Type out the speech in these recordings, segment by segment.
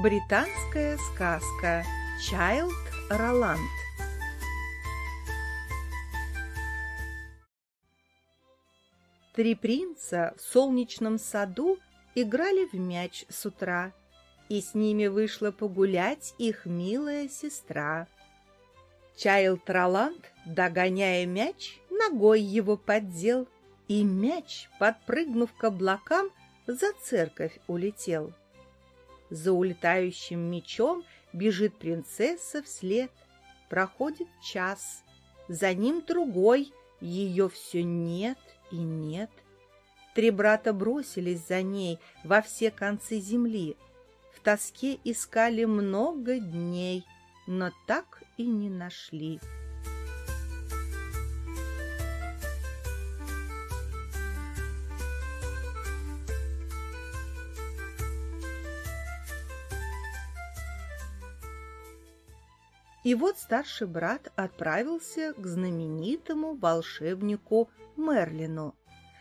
Британская сказка Чайлд Роланд Три принца в солнечном саду играли в мяч с утра, и с ними вышла погулять их милая сестра. Чайлд Роланд, догоняя мяч, ногой его поддел, и мяч, подпрыгнув к облакам, за церковь улетел. За улетающим мечом бежит принцесса вслед. Проходит час, за ним другой, ее все нет и нет. Три брата бросились за ней во все концы земли. В тоске искали много дней, но так и не нашли. И вот старший брат отправился к знаменитому волшебнику Мерлину,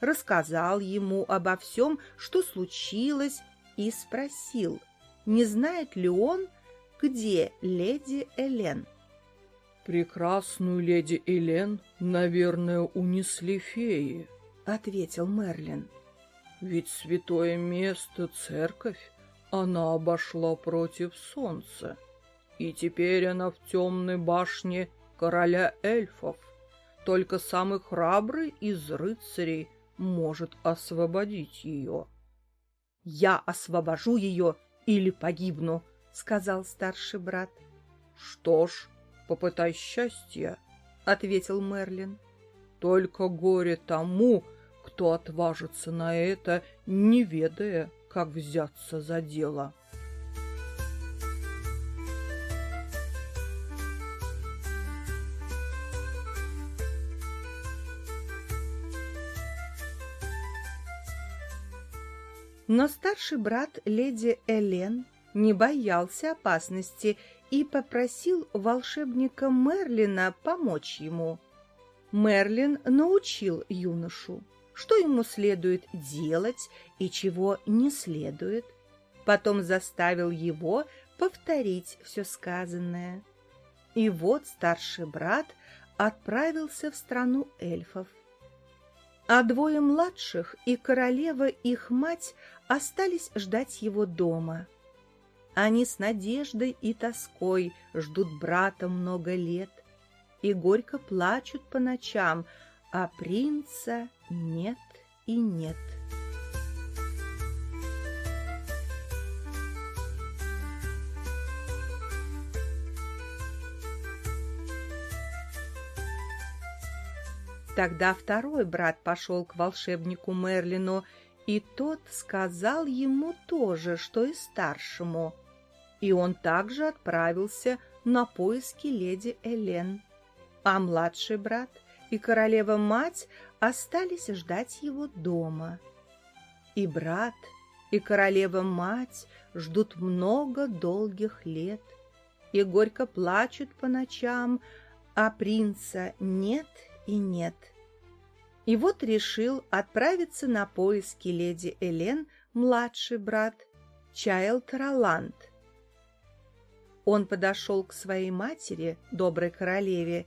рассказал ему обо всем, что случилось, и спросил, не знает ли он, где леди Элен. «Прекрасную леди Элен, наверное, унесли феи», — ответил Мерлин. «Ведь святое место — церковь, она обошла против солнца» и теперь она в темной башне короля эльфов. Только самый храбрый из рыцарей может освободить ее. — Я освобожу ее или погибну, — сказал старший брат. — Что ж, попытай счастья, — ответил Мерлин. — Только горе тому, кто отважится на это, не ведая, как взяться за дело. — Но старший брат леди Элен не боялся опасности и попросил волшебника Мерлина помочь ему. Мерлин научил юношу, что ему следует делать и чего не следует. Потом заставил его повторить все сказанное. И вот старший брат отправился в страну эльфов. А двое младших и королева их мать остались ждать его дома. Они с надеждой и тоской ждут брата много лет и горько плачут по ночам, а принца нет и нет. Тогда второй брат пошел к волшебнику Мерлину и тот сказал ему тоже, что и старшему. И он также отправился на поиски леди Элен. А младший брат и королева-мать остались ждать его дома. И брат, и королева-мать ждут много долгих лет и горько плачут по ночам, а принца нет и нет. И вот решил отправиться на поиски леди Элен младший брат Чайлд Роланд. Он подошел к своей матери, доброй королеве,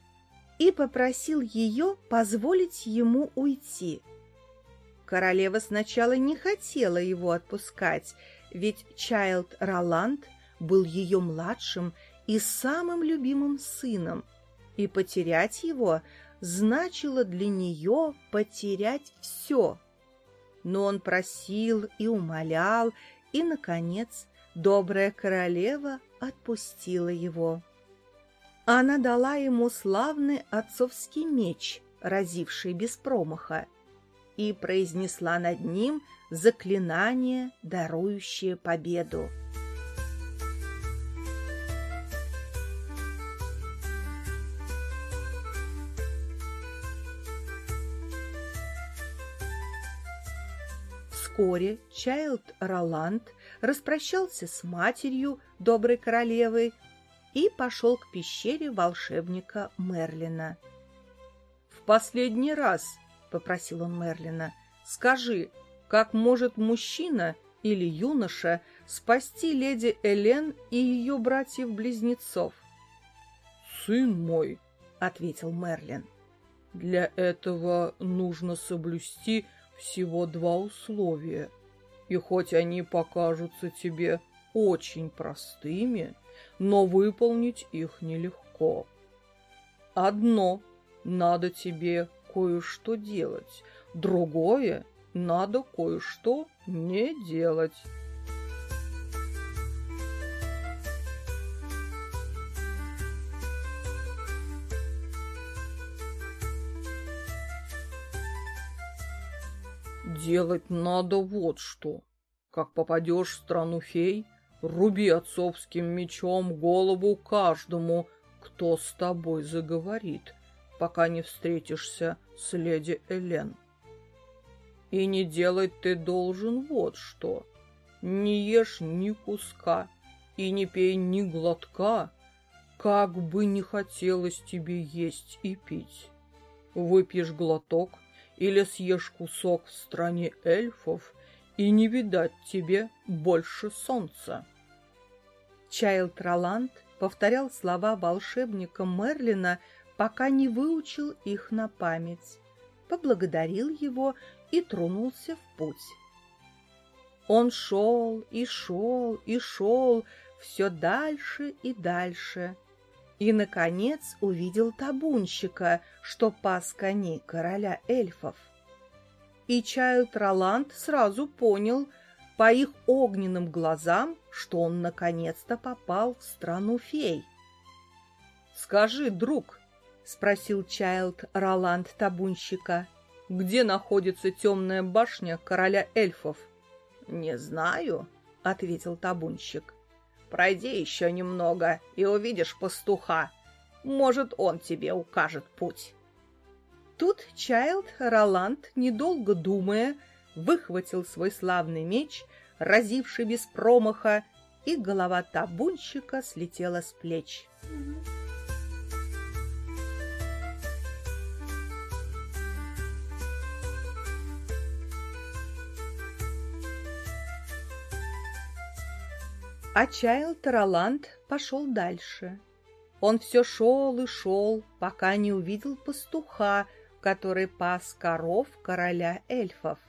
и попросил ее позволить ему уйти. Королева сначала не хотела его отпускать, ведь Чайлд Роланд был ее младшим и самым любимым сыном, и потерять его значило для нее потерять все. Но он просил и умолял, и, наконец, добрая королева отпустила его. Она дала ему славный отцовский меч, разивший без промаха, и произнесла над ним заклинание, дарующее победу. Вскоре Чайлд Роланд распрощался с матерью, доброй королевой, и пошел к пещере волшебника Мерлина. — В последний раз, — попросил он Мерлина, — скажи, как может мужчина или юноша спасти леди Элен и ее братьев-близнецов? «Сын мой», — ответил Мерлин, — «для этого нужно соблюсти всего два условия, и хоть они покажутся тебе очень простыми, но выполнить их нелегко. Одно — надо тебе кое-что делать, другое — надо кое-что не делать. Делать надо вот что. Как попадешь в страну фей, руби отцовским мечом голову каждому, кто с тобой заговорит, пока не встретишься с леди Элен. И не делать ты должен вот что. Не ешь ни куска и не пей ни глотка, как бы не хотелось тебе есть и пить. Выпьешь глоток или съешь кусок в стране эльфов, и не видать тебе больше солнца. Чайлд Роланд повторял слова волшебника Мерлина, пока не выучил их на память, поблагодарил его и тронулся в путь. Он шел и шел и шел все дальше и дальше, и, наконец, увидел табунщика, что пас коней короля эльфов. И Чайлд Роланд сразу понял по их огненным глазам, что он наконец-то попал в страну фей. «Скажи, друг», — спросил Чайлд Роланд табунщика, — где находится темная башня короля эльфов? — Не знаю, — ответил табунщик. — Пройди еще немного и увидишь пастуха. Может, он тебе укажет путь. Тут Чайлд Роланд, недолго думая, выхватил свой славный меч, разивший без промаха, и голова табунщика слетела с плеч. Mm-hmm. А Чайлд Роланд пошел дальше. Он все шел и шел, пока не увидел пастуха, который пас коров короля эльфов.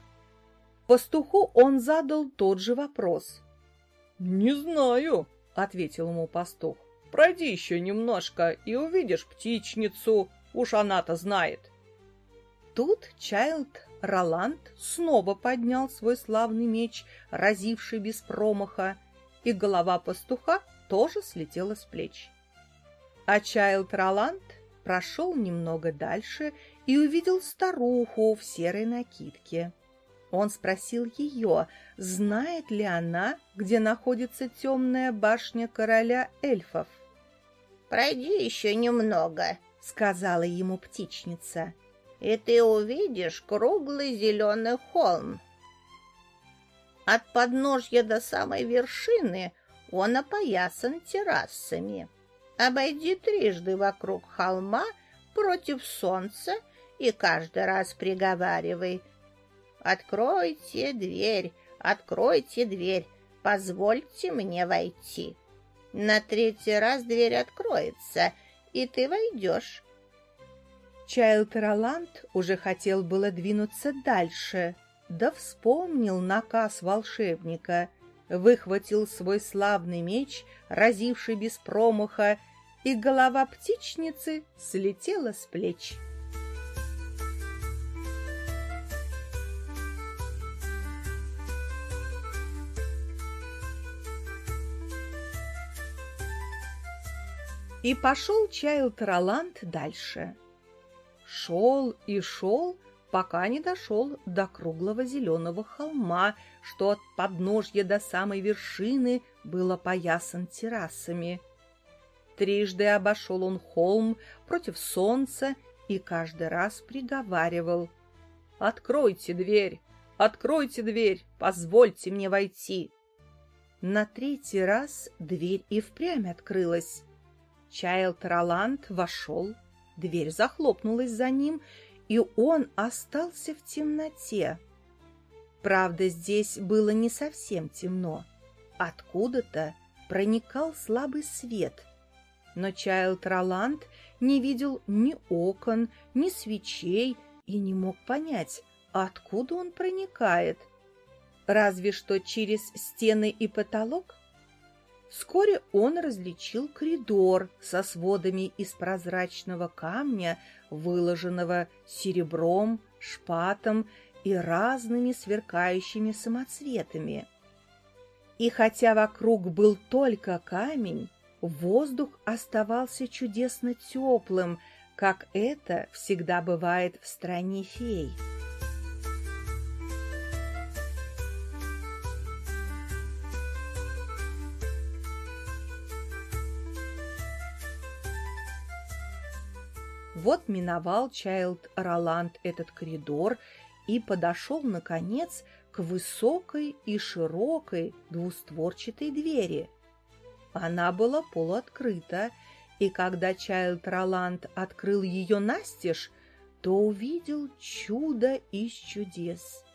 Пастуху он задал тот же вопрос. «Не знаю», — ответил ему пастух. «Пройди еще немножко и увидишь птичницу, уж она-то знает». Тут Чайлд Роланд снова поднял свой славный меч, разивший без промаха, и голова пастуха тоже слетела с плеч. А Чайлд Роланд прошел немного дальше и увидел старуху в серой накидке. Он спросил ее, знает ли она, где находится темная башня короля эльфов. «Пройди еще немного», — сказала ему птичница, — «и ты увидишь круглый зеленый холм, от подножья до самой вершины он опоясан террасами. Обойди трижды вокруг холма против солнца и каждый раз приговаривай «Откройте дверь, откройте дверь, позвольте мне войти». На третий раз дверь откроется, и ты войдешь. Чайлд Роланд уже хотел было двинуться дальше, да вспомнил наказ волшебника, выхватил свой славный меч, разивший без промаха, и голова птичницы слетела с плеч. И пошел Чайлд Роланд дальше. Шел и шел, пока не дошел до круглого зеленого холма, что от подножья до самой вершины было поясан террасами. Трижды обошел он холм против солнца и каждый раз приговаривал «Откройте дверь! Откройте дверь! Позвольте мне войти!» На третий раз дверь и впрямь открылась. Чайлд Роланд вошел, дверь захлопнулась за ним, и он остался в темноте. Правда, здесь было не совсем темно. Откуда-то проникал слабый свет. Но Чайлд Роланд не видел ни окон, ни свечей и не мог понять, откуда он проникает. Разве что через стены и потолок? Вскоре он различил коридор со сводами из прозрачного камня, выложенного серебром, шпатом и разными сверкающими самоцветами. И хотя вокруг был только камень, воздух оставался чудесно теплым, как это всегда бывает в стране фей. Вот миновал Чайлд Роланд этот коридор и подошел, наконец, к высокой и широкой двустворчатой двери. Она была полуоткрыта, и когда Чайлд Роланд открыл ее настежь, то увидел чудо из чудес.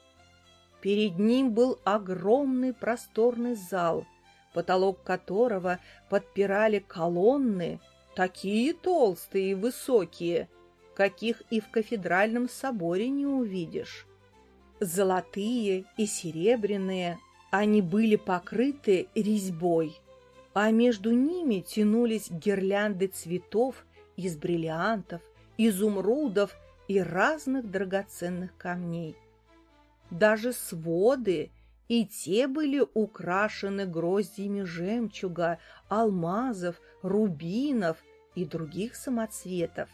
Перед ним был огромный просторный зал, потолок которого подпирали колонны, такие толстые и высокие, каких и в кафедральном соборе не увидишь. Золотые и серебряные, они были покрыты резьбой, а между ними тянулись гирлянды цветов из бриллиантов, изумрудов и разных драгоценных камней. Даже своды и те были украшены гроздьями жемчуга, алмазов, рубинов и других самоцветов.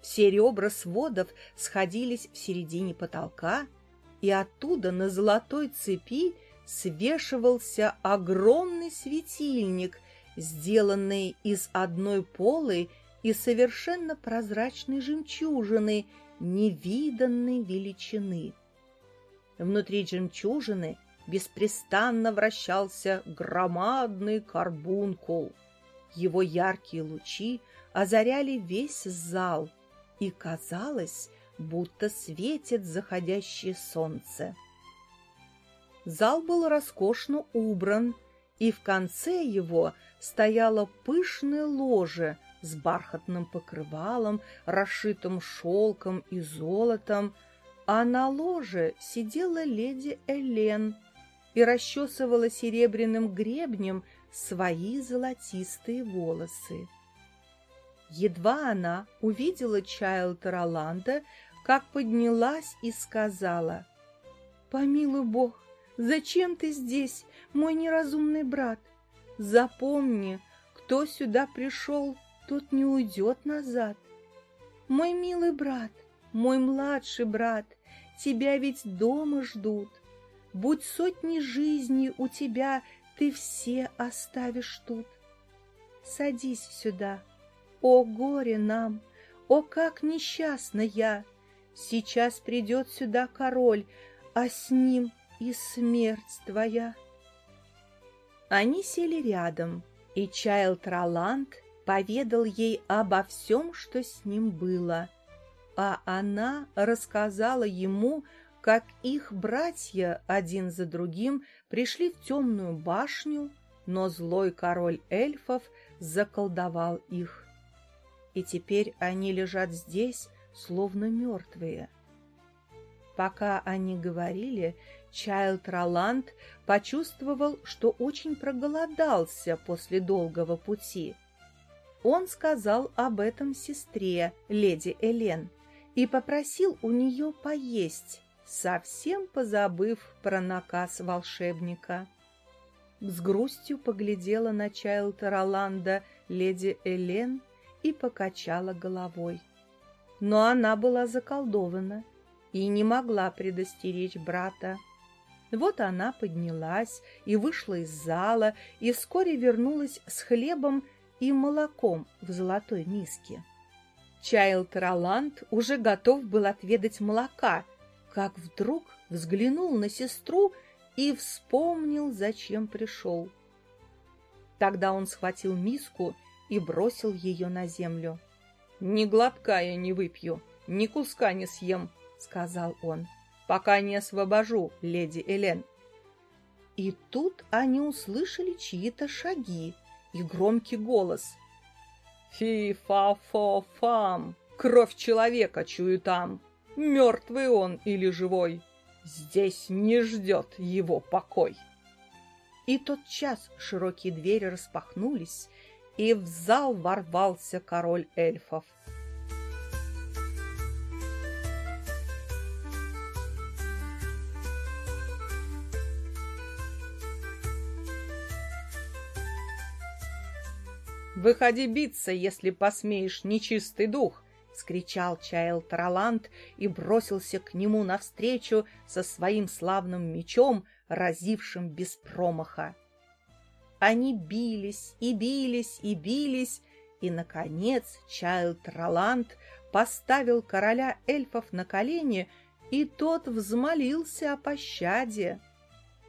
Все ребра сводов сходились в середине потолка, и оттуда на золотой цепи свешивался огромный светильник, сделанный из одной полой и совершенно прозрачной жемчужины невиданной величины. Внутри жемчужины беспрестанно вращался громадный карбункул — его яркие лучи озаряли весь зал, и казалось, будто светит заходящее солнце. Зал был роскошно убран, и в конце его стояло пышное ложе с бархатным покрывалом, расшитым шелком и золотом, а на ложе сидела леди Элен и расчесывала серебряным гребнем свои золотистые волосы. Едва она увидела Чайлда Роланда, как поднялась и сказала, «Помилуй Бог, зачем ты здесь, мой неразумный брат? Запомни, кто сюда пришел, тот не уйдет назад. Мой милый брат, мой младший брат, тебя ведь дома ждут. Будь сотни жизней у тебя ты все оставишь тут. Садись сюда. О, горе нам! О, как несчастна я! Сейчас придет сюда король, а с ним и смерть твоя. Они сели рядом, и Чайлд Роланд поведал ей обо всем, что с ним было, а она рассказала ему как их братья один за другим пришли в темную башню, но злой король эльфов заколдовал их. И теперь они лежат здесь, словно мертвые. Пока они говорили, Чайлд Роланд почувствовал, что очень проголодался после долгого пути. Он сказал об этом сестре, леди Элен, и попросил у нее поесть, совсем позабыв про наказ волшебника. С грустью поглядела на Чайлта Роланда леди Элен и покачала головой. Но она была заколдована и не могла предостеречь брата. Вот она поднялась и вышла из зала, и вскоре вернулась с хлебом и молоком в золотой миске. Чайлд Роланд уже готов был отведать молока — как вдруг взглянул на сестру и вспомнил, зачем пришел. Тогда он схватил миску и бросил ее на землю. — Ни глотка я не выпью, ни куска не съем, — сказал он. пока не освобожу леди Элен. И тут они услышали чьи-то шаги и громкий голос. «Фи-фа-фо-фам! Кровь человека чую там! Мертвый он или живой! Здесь не ждет его покой!» И тот час широкие двери распахнулись, и в зал ворвался король эльфов. «Выходи биться, если посмеешь, нечистый дух!» — скричал Чайл Тралант и бросился к нему навстречу со своим славным мечом, разившим без промаха. Они бились и бились и бились, и, наконец, Чайлд Роланд поставил короля эльфов на колени, и тот взмолился о пощаде.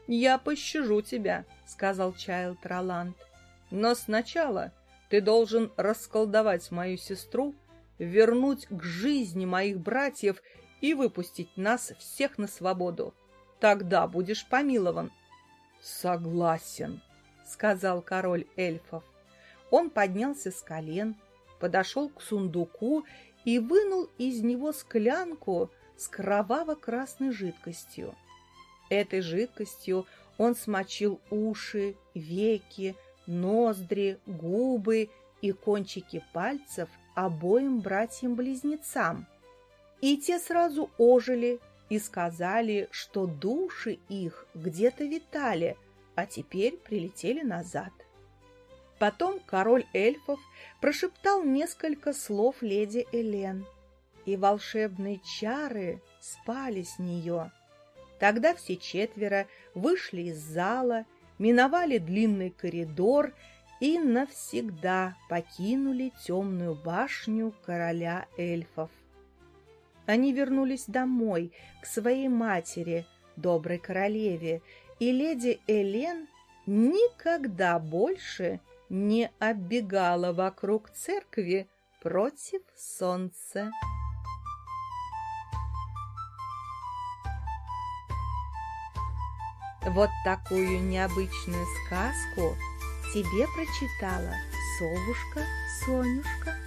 «Я пощажу тебя», — сказал Чайлд Роланд, — «но сначала ты должен расколдовать мою сестру, вернуть к жизни моих братьев и выпустить нас всех на свободу. Тогда будешь помилован. Согласен, сказал король эльфов. Он поднялся с колен, подошел к сундуку и вынул из него склянку с кроваво-красной жидкостью. Этой жидкостью он смочил уши, веки, ноздри, губы и кончики пальцев обоим братьям-близнецам. И те сразу ожили и сказали, что души их где-то витали, а теперь прилетели назад. Потом король эльфов прошептал несколько слов леди Элен, и волшебные чары спали с нее. Тогда все четверо вышли из зала миновали длинный коридор и навсегда покинули темную башню короля эльфов. Они вернулись домой, к своей матери, доброй королеве, и леди Элен никогда больше не оббегала вокруг церкви против солнца. Вот такую необычную сказку тебе прочитала совушка Сонюшка.